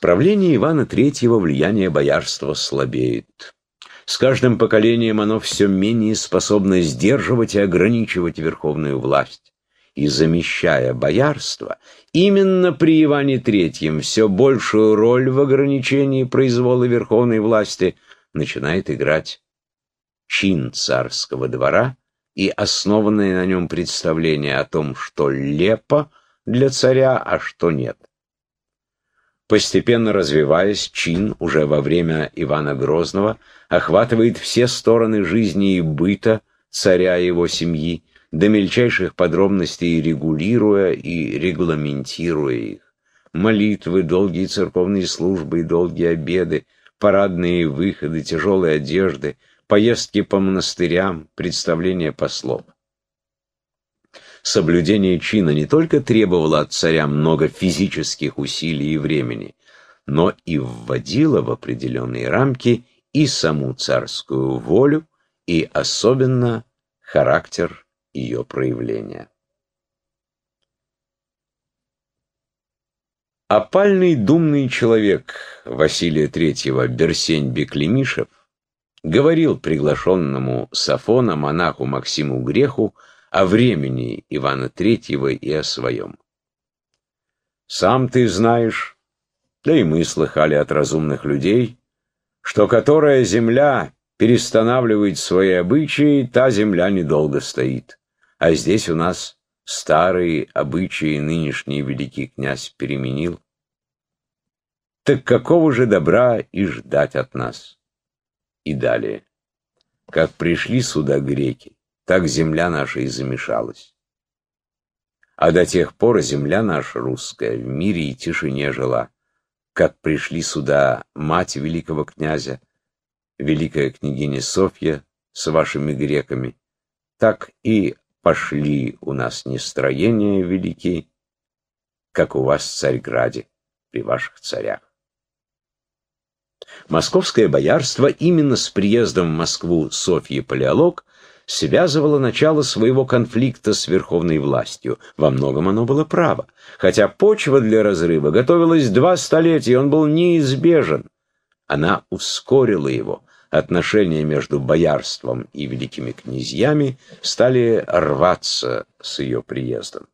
правления Ивана III влияние боярства слабеет. С каждым поколением оно все менее способно сдерживать и ограничивать верховную власть. И замещая боярство, именно при Иване III все большую роль в ограничении произвола верховной власти начинает играть чин царского двора и основанное на нем представление о том, что лепо для царя, а что нет. Постепенно развиваясь, чин уже во время Ивана Грозного охватывает все стороны жизни и быта царя и его семьи, до мельчайших подробностей регулируя и регламентируя их. Молитвы, долгие церковные службы и долгие обеды, парадные выходы, тяжелые одежды, поездки по монастырям, представления послов. Соблюдение чина не только требовало от царя много физических усилий и времени, но и вводило в определенные рамки и саму царскую волю, и особенно характер ее проявления. Опальный думный человек Василия III Берсень Беклемишев говорил приглашенному Сафона монаху Максиму Греху о времени Ивана Третьего и о своем. «Сам ты знаешь, да и мы слыхали от разумных людей, что которая земля перестанавливает свои обычаи, та земля недолго стоит. А здесь у нас старые обычаи нынешний великий князь переменил. Так какого же добра и ждать от нас? И далее. Как пришли сюда греки, так земля наша и замешалась. А до тех пор земля наша русская в мире и тишине жила, как пришли сюда мать великого князя, великая княгиня Софья с вашими греками, так и пошли у нас нестроения велики, как у вас в Царьграде при ваших царях. Московское боярство именно с приездом в Москву Софьи Палеолог связывало начало своего конфликта с верховной властью. Во многом оно было право. Хотя почва для разрыва готовилась два столетия, он был неизбежен. Она ускорила его. Отношения между боярством и великими князьями стали рваться с ее приездом.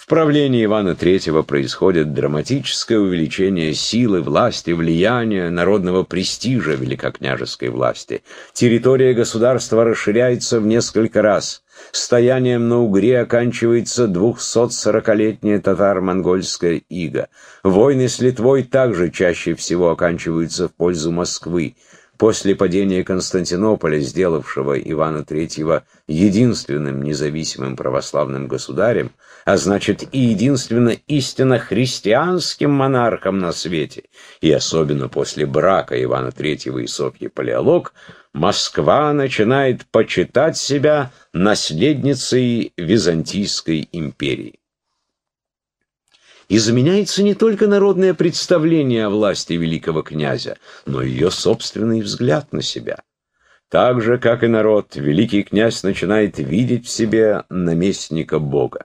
В правлении Ивана III происходит драматическое увеличение силы, власти, влияния, народного престижа великокняжеской власти. Территория государства расширяется в несколько раз. Стоянием на Угре оканчивается 240-летняя татаро-монгольская ига. Войны с Литвой также чаще всего оканчиваются в пользу Москвы. После падения Константинополя, сделавшего Ивана III единственным независимым православным государем, а значит и единственно истинно христианским монархом на свете, и особенно после брака Ивана III и Софьи Палеолог, Москва начинает почитать себя наследницей Византийской империи и заменяется не только народное представление о власти великого князя, но и ее собственный взгляд на себя. Так же, как и народ, великий князь начинает видеть в себе наместника Бога.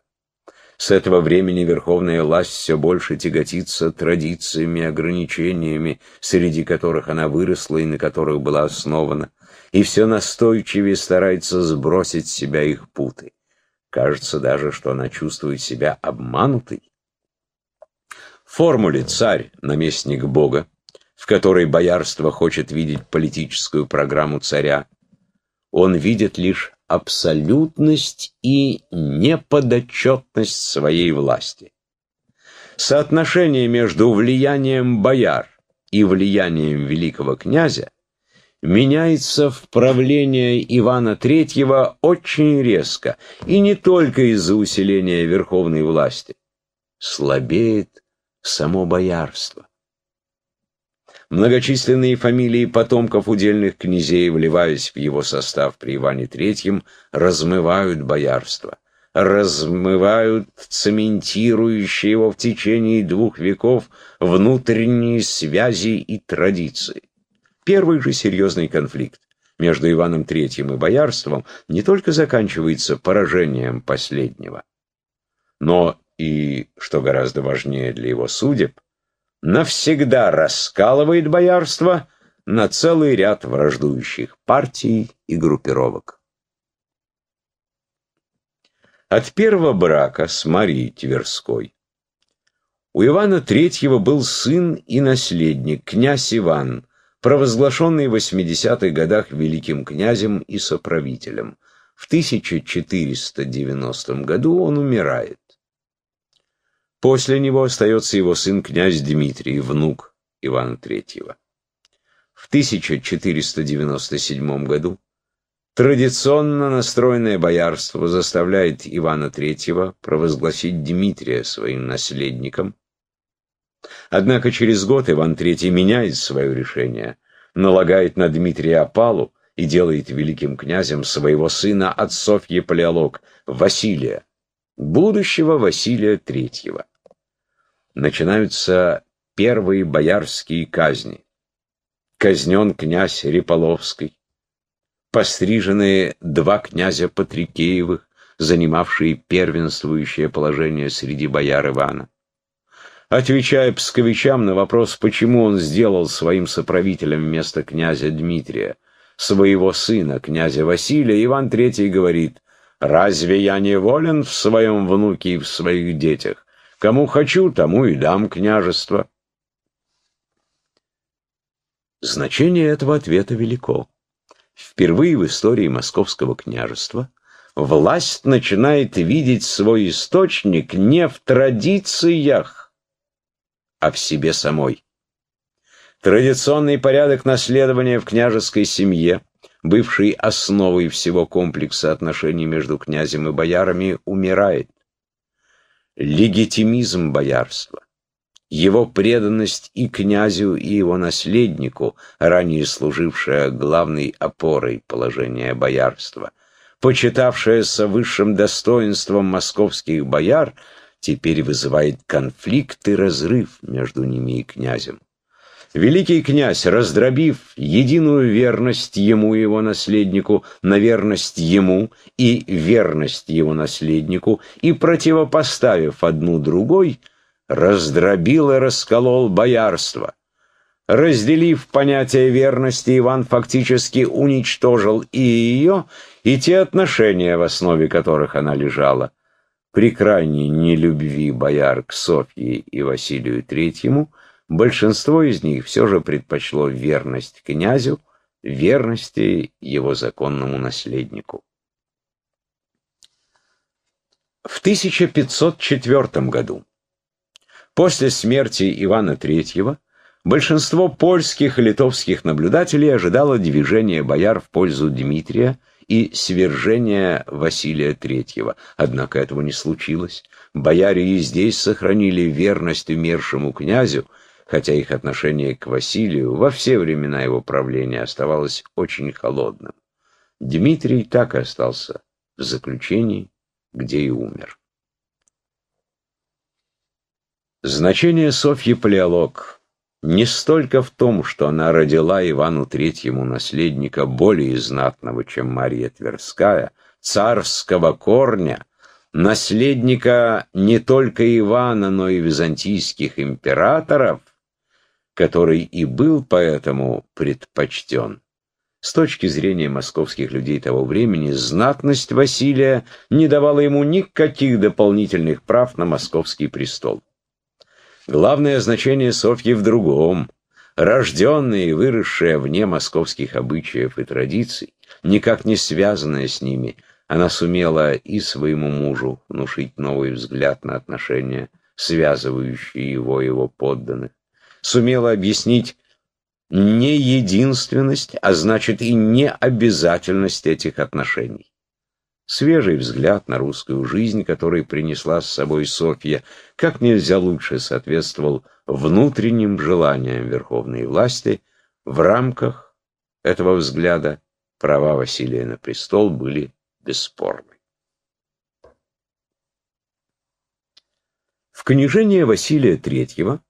С этого времени верховная власть все больше тяготится традициями, ограничениями, среди которых она выросла и на которых была основана, и все настойчивее старается сбросить с себя их путы. Кажется даже, что она чувствует себя обманутой, формуле «царь – наместник Бога», в которой боярство хочет видеть политическую программу царя, он видит лишь абсолютность и неподотчетность своей власти. Соотношение между влиянием бояр и влиянием великого князя меняется в правление Ивана III очень резко, и не только из-за усиления верховной власти. Слабеет само боярство. Многочисленные фамилии потомков удельных князей, вливаясь в его состав при Иване III, размывают боярство, размывают цементирующие его в течение двух веков внутренние связи и традиции. Первый же серьезный конфликт между Иваном III и боярством не только заканчивается поражением последнего, но и, что гораздо важнее для его судеб, навсегда раскалывает боярство на целый ряд враждующих партий и группировок. От первого брака с Марией Тверской у Ивана III был сын и наследник, князь Иван, провозглашенный в 80-х годах великим князем и соправителем. В 1490 году он умирает. После него остается его сын князь Дмитрий, внук Ивана III. В 1497 году Традиционно настроенное боярство заставляет Ивана III провозгласить Дмитрия своим наследником. Однако через год Иван III меняет свое решение, налагает на Дмитрия опалу и делает великим князем своего сына от Софьи Палеолог, Василия, будущего Василия III. Начинаются первые боярские казни. Казнен князь Реполовский, постриженные два князя Патрикеевых, занимавшие первенствующее положение среди бояр Ивана. Отвечая псковичам на вопрос, почему он сделал своим соправителем вместо князя Дмитрия своего сына, князя Василия, Иван III говорит, «Разве я не волен в своем внуке и в своих детях? Кому хочу, тому и дам княжество». Значение этого ответа велико. Впервые в истории Московского княжества власть начинает видеть свой источник не в традициях, а в себе самой. Традиционный порядок наследования в княжеской семье, бывший основой всего комплекса отношений между князем и боярами, умирает. Легитимизм боярства его преданность и князю, и его наследнику, ранее служившая главной опорой положения боярства, почитавшаяся высшим достоинством московских бояр, теперь вызывает конфликт и разрыв между ними и князем. Великий князь, раздробив единую верность ему и его наследнику на верность ему и верность его наследнику, и противопоставив одну другой, — раздробил и расколол боярство. Разделив понятие верности, Иван фактически уничтожил и ее, и те отношения, в основе которых она лежала. При крайней нелюбви бояр к Софье и Василию Третьему, большинство из них все же предпочло верность князю, верности его законному наследнику. В 1504 году После смерти Ивана III большинство польских и литовских наблюдателей ожидало движения бояр в пользу Дмитрия и свержения Василия III. Однако этого не случилось. Бояре и здесь сохранили верность умершему князю, хотя их отношение к Василию во все времена его правления оставалось очень холодным. Дмитрий так и остался в заключении, где и умер. Значение Софьи Палеолог не столько в том, что она родила Ивану Третьему наследника более знатного, чем Мария Тверская, царского корня, наследника не только Ивана, но и византийских императоров, который и был поэтому предпочтен. С точки зрения московских людей того времени, знатность Василия не давала ему никаких дополнительных прав на московский престол. Главное значение Софьи в другом. Рожденная и выросшая вне московских обычаев и традиций, никак не связанная с ними, она сумела и своему мужу внушить новый взгляд на отношения, связывающие его и его подданных, сумела объяснить не единственность, а значит и не обязательность этих отношений. Свежий взгляд на русскую жизнь, который принесла с собой Софья, как нельзя лучше соответствовал внутренним желаниям верховной власти. В рамках этого взгляда права Василия на престол были бесспорны. В княжении Василия III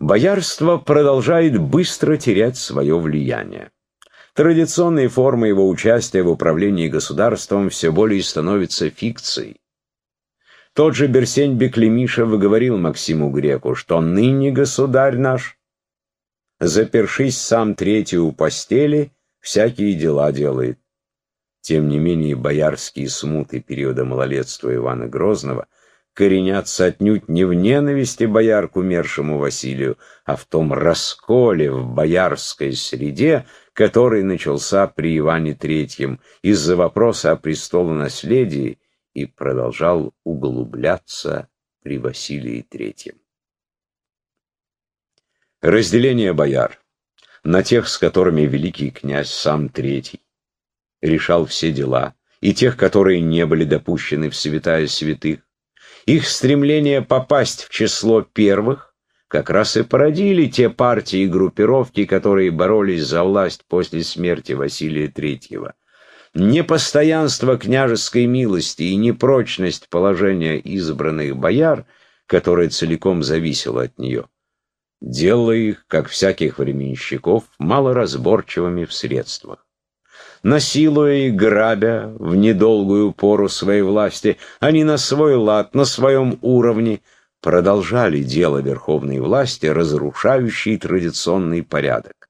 боярство продолжает быстро терять свое влияние. Традиционные формы его участия в управлении государством все более становятся фикцией. Тот же Берсень Беклемиша выговорил Максиму Греку, что ныне государь наш, запершись сам третий у постели, всякие дела делает. Тем не менее, боярские смуты периода малолетства Ивана Грозного коренятся отнюдь не в ненависти бояр к умершему Василию, а в том расколе в боярской среде, который начался при Иване Третьем из-за вопроса о престолонаследии и продолжал углубляться при Василии Третьем. Разделение бояр на тех, с которыми великий князь сам Третий решал все дела, и тех, которые не были допущены в святая святых, их стремление попасть в число первых как раз и породили те партии и группировки, которые боролись за власть после смерти Василия Третьего. Непостоянство княжеской милости и непрочность положения избранных бояр, которое целиком зависело от нее, делало их, как всяких временщиков, малоразборчивыми в средствах насилуя и грабя в недолгую пору своей власти, они на свой лад, на своем уровне продолжали дело верховной власти, разрушающей традиционный порядок.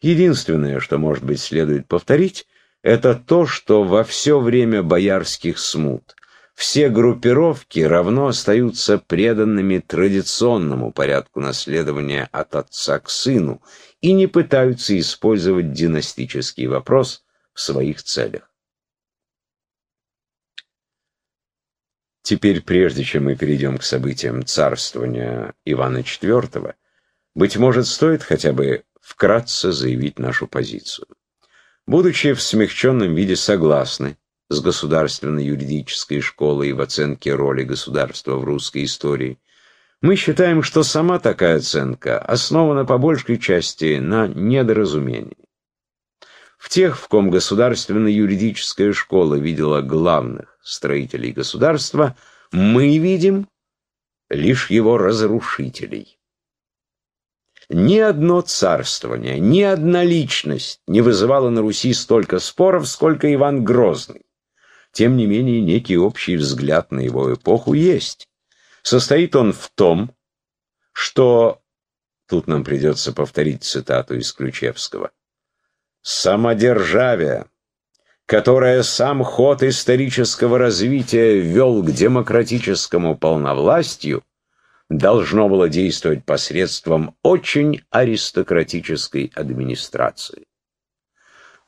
Единственное, что, может быть, следует повторить, это то, что во все время боярских смут все группировки равно остаются преданными традиционному порядку наследования от отца к сыну и не пытаются использовать династический вопрос в своих целях. Теперь, прежде чем мы перейдем к событиям царствования Ивана IV, быть может, стоит хотя бы вкратце заявить нашу позицию. Будучи в смягченном виде согласны с государственной юридической школой и в оценке роли государства в русской истории, мы считаем, что сама такая оценка основана по большей части на недоразумении. В тех, в ком государственно-юридическая школа видела главных строителей государства, мы видим лишь его разрушителей. Ни одно царствование, ни одна личность не вызывала на Руси столько споров, сколько Иван Грозный. Тем не менее, некий общий взгляд на его эпоху есть. Состоит он в том, что, тут нам придется повторить цитату из Ключевского, Самодержавие, которое сам ход исторического развития вел к демократическому полновластию, должно было действовать посредством очень аристократической администрации.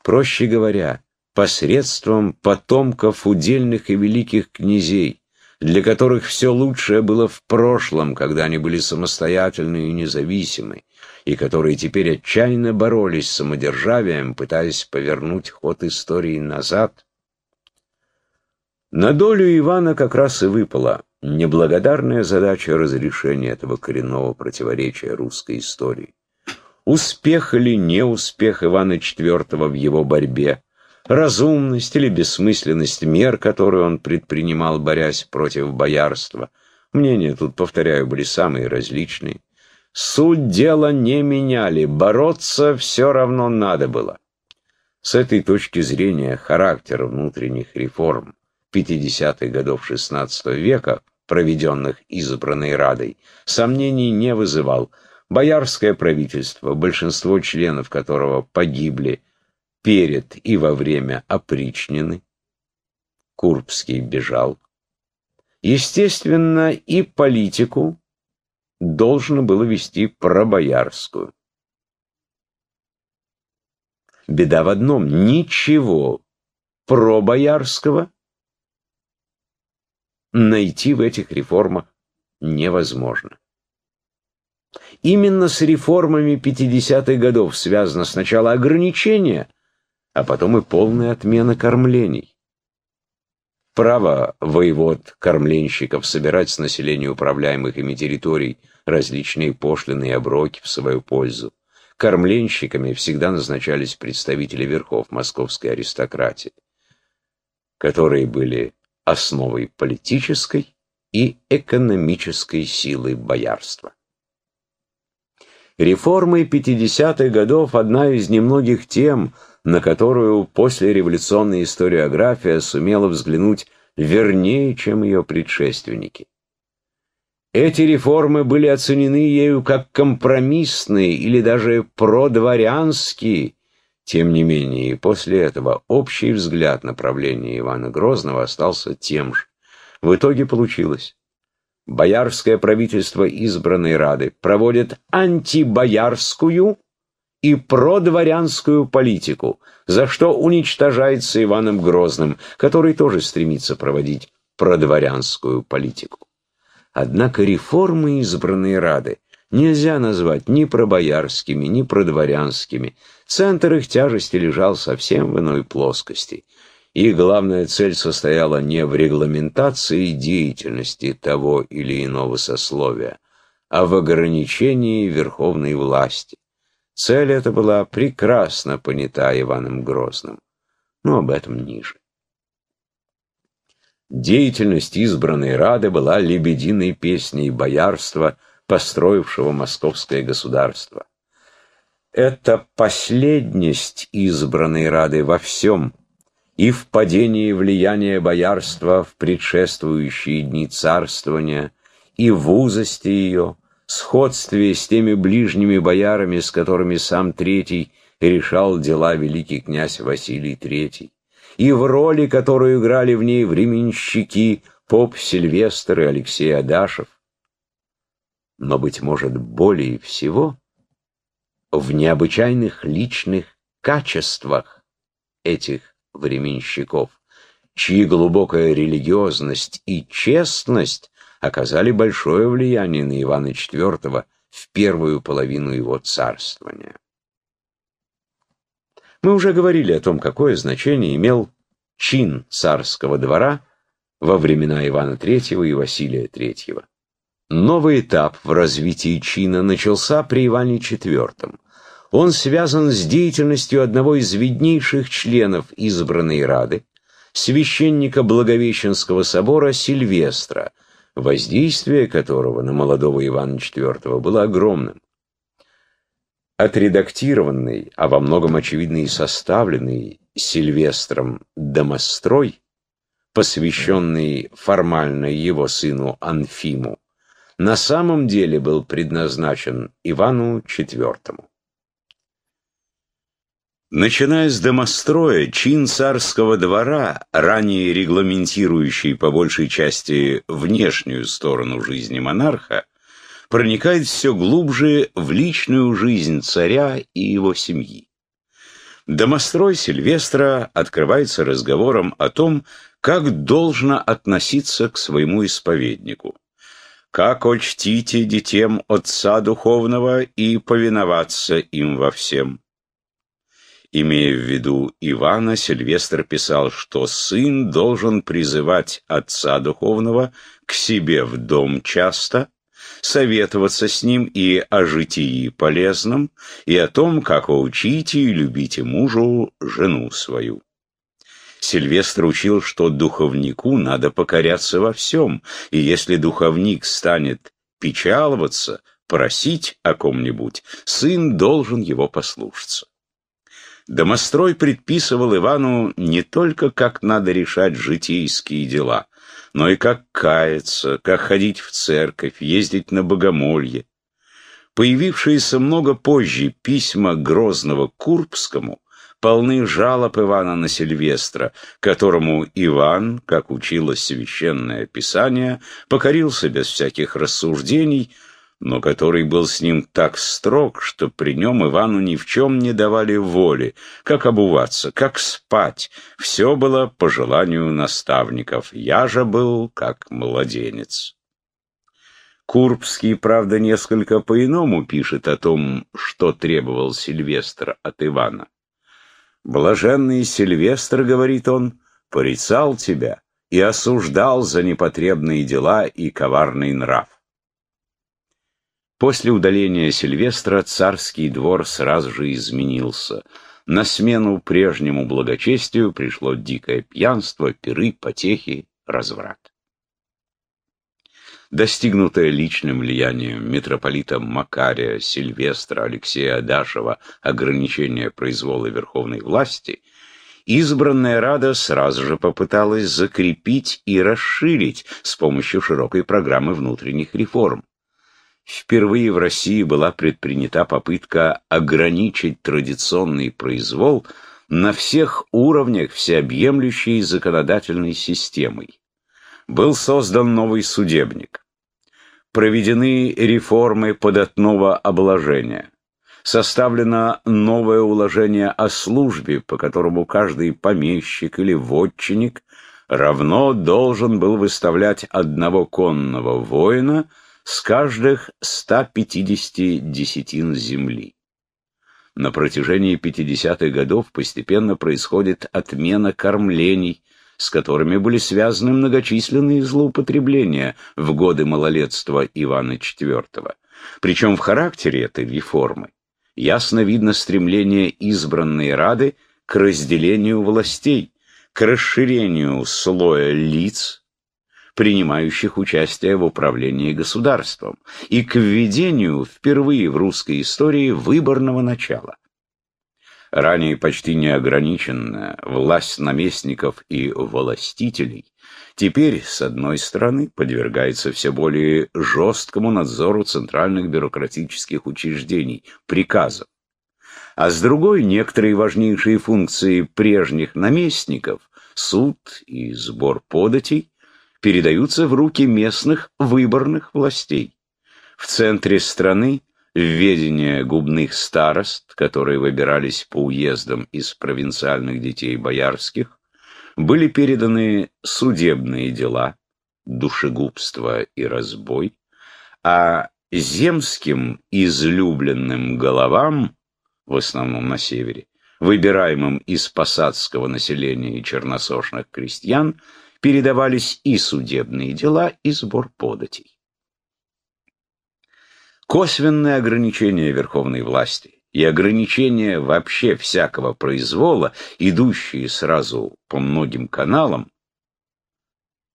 Проще говоря, посредством потомков удельных и великих князей, для которых все лучшее было в прошлом, когда они были самостоятельны и независимы, и которые теперь отчаянно боролись с самодержавием, пытаясь повернуть ход истории назад. На долю Ивана как раз и выпала неблагодарная задача разрешения этого коренного противоречия русской истории. Успех или неуспех Ивана IV в его борьбе, разумность или бессмысленность мер, которые он предпринимал, борясь против боярства. Мнения тут, повторяю, были самые различные. Суть дела не меняли, бороться все равно надо было. С этой точки зрения характер внутренних реформ 50-х годов XVI века, проведенных избранной Радой, сомнений не вызывал. Боярское правительство, большинство членов которого погибли перед и во время опричнины, Курбский бежал, естественно, и политику, должно было вести пробоярскую. Беда в одном — ничего пробоярского найти в этих реформах невозможно. Именно с реформами 50-х годов связано сначала ограничение, а потом и полная отмена кормлений. Право воевод-кормленщиков собирать с населения управляемых ими территорий различные пошлины и оброки в свою пользу. Кормленщиками всегда назначались представители верхов московской аристократии, которые были основой политической и экономической силы боярства. Реформы 50-х годов – одна из немногих тем, на которую послереволюционная историография сумела взглянуть вернее, чем ее предшественники. Эти реформы были оценены ею как компромиссные или даже продворянские. Тем не менее, после этого общий взгляд на правление Ивана Грозного остался тем же. В итоге получилось. Боярское правительство избранной Рады проводит антибоярскую и продворянскую политику, за что уничтожается Иваном Грозным, который тоже стремится проводить продворянскую политику. Однако реформы избранной Рады нельзя назвать ни пробоярскими, ни продворянскими. Центр их тяжести лежал совсем в иной плоскости. И главная цель состояла не в регламентации деятельности того или иного сословия, а в ограничении верховной власти. Цель эта была прекрасно понята Иваном Грозным, но об этом ниже. Деятельность избранной Рады была лебединой песней боярства, построившего московское государство. Это последность избранной Рады во всем, и в падении влияния боярства в предшествующие дни царствования, и в узости ее, сходстве с теми ближними боярами, с которыми сам Третий решал дела великий князь Василий Третий и в роли, которую играли в ней временщики поп Сильвестр и Алексей Адашев. Но, быть может, более всего в необычайных личных качествах этих временщиков, чьи глубокая религиозность и честность оказали большое влияние на Ивана IV в первую половину его царствования. Мы уже говорили о том, какое значение имел чин царского двора во времена Ивана III и Василия III. Новый этап в развитии чина начался при Иване IV. Он связан с деятельностью одного из виднейших членов избранной Рады, священника Благовещенского собора Сильвестра, воздействие которого на молодого Ивана IV было огромным отредактированный, а во многом очевидно и составленный Сильвестром домострой, посвященный формально его сыну Анфиму, на самом деле был предназначен Ивану IV. Начиная с домостроя, чин царского двора, ранее регламентирующий по большей части внешнюю сторону жизни монарха, проникает все глубже в личную жизнь царя и его семьи. Домострой Сильвестра открывается разговором о том, как должно относиться к своему исповеднику. Как очтите детем Отца Духовного и повиноваться им во всем. Имея в виду Ивана, Сильвестр писал, что сын должен призывать Отца Духовного к себе в дом часто, советоваться с ним и о житии полезном, и о том, как учите и любите мужу жену свою. Сильвестр учил, что духовнику надо покоряться во всем, и если духовник станет печаловаться, просить о ком-нибудь, сын должен его послушаться. Домострой предписывал Ивану не только, как надо решать житейские дела, но и как каяться, как ходить в церковь, ездить на богомолье. Появившиеся много позже письма Грозного Курбскому полны жалоб Ивана на Сильвестра, которому Иван, как учило священное писание, покорился без всяких рассуждений, но который был с ним так строг, что при нем Ивану ни в чем не давали воли, как обуваться, как спать. Все было по желанию наставников. Я же был как младенец. Курбский, правда, несколько по-иному пишет о том, что требовал Сильвестр от Ивана. «Блаженный Сильвестр, — говорит он, — порицал тебя и осуждал за непотребные дела и коварный нрав. После удаления Сильвестра царский двор сразу же изменился. На смену прежнему благочестию пришло дикое пьянство, пиры, потехи, разврат. Достигнутое личным влиянием митрополита Макария, Сильвестра, Алексея Адашева ограничение произвола верховной власти избранная Рада сразу же попыталась закрепить и расширить с помощью широкой программы внутренних реформ. Впервые в России была предпринята попытка ограничить традиционный произвол на всех уровнях всеобъемлющей законодательной системой. Был создан новый судебник. Проведены реформы податного обложения составлено новое уложение о службе, по которому каждый помещик или вотчинник равно должен был выставлять одного конного воина с каждых 150 десятин земли. На протяжении 50-х годов постепенно происходит отмена кормлений, с которыми были связаны многочисленные злоупотребления в годы малолетства Ивана IV. Причем в характере этой реформы ясно видно стремление избранной Рады к разделению властей, к расширению слоя лиц, принимающих участие в управлении государством, и к введению впервые в русской истории выборного начала. Ранее почти неограниченная власть наместников и властителей теперь, с одной стороны, подвергается все более жесткому надзору центральных бюрократических учреждений, приказов, а с другой некоторые важнейшие функции прежних наместников, суд и сбор податей, передаются в руки местных выборных властей. В центре страны введение губных старост, которые выбирались по уездам из провинциальных детей боярских, были переданы судебные дела, душегубство и разбой, а земским излюбленным головам, в основном на севере, выбираемым из посадского населения и черносошных крестьян, передавались и судебные дела, и сбор податей. Косвенное ограничение верховной власти и ограничения вообще всякого произвола, идущие сразу по многим каналам,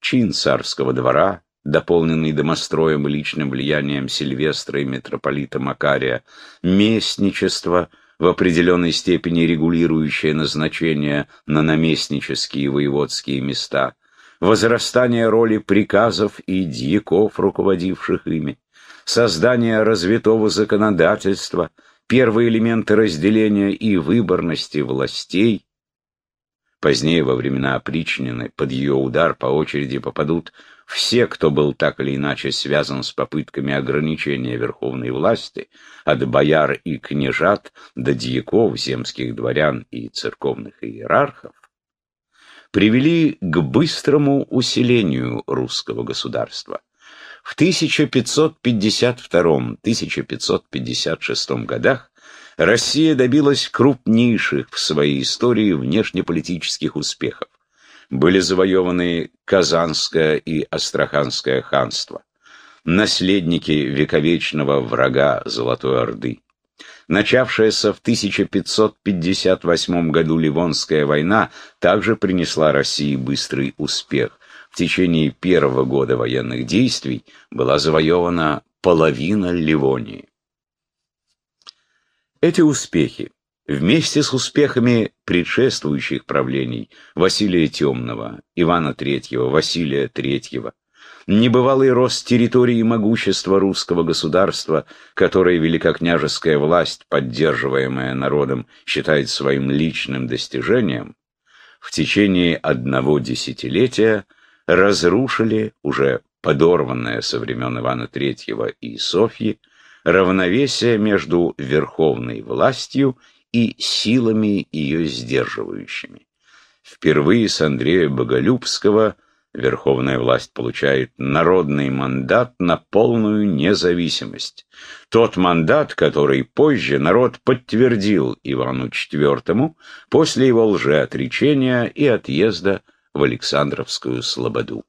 чин царского двора, дополненный домостроем и личным влиянием Сильвестра и митрополита Макария, местничество, в определенной степени регулирующее назначение на наместнические и воеводские места, возрастание роли приказов и дьяков, руководивших ими, создание развитого законодательства – первые элементы разделения и выборности властей. Позднее, во времена опричнины, под ее удар по очереди попадут все, кто был так или иначе связан с попытками ограничения верховной власти, от бояр и княжат до дьяков, земских дворян и церковных иерархов, привели к быстрому усилению русского государства. В 1552-1556 годах Россия добилась крупнейших в своей истории внешнеполитических успехов. Были завоеваны Казанское и Астраханское ханство, наследники вековечного врага Золотой Орды. Начавшаяся в 1558 году Ливонская война также принесла России быстрый успех в течение первого года военных действий была завоевана половина Ливонии. Эти успехи, вместе с успехами предшествующих правлений Василия Темного, Ивана III, Василия III, небывалый рост территории и могущества русского государства, которое великокняжеская власть, поддерживаемая народом, считает своим личным достижением, в течение одного десятилетия – разрушили уже подорванное со времен Ивана III и Софьи равновесие между верховной властью и силами ее сдерживающими. Впервые с Андрея Боголюбского верховная власть получает народный мандат на полную независимость. Тот мандат, который позже народ подтвердил Ивану IV после его лжеотречения и отъезда в Александровскую Слободу.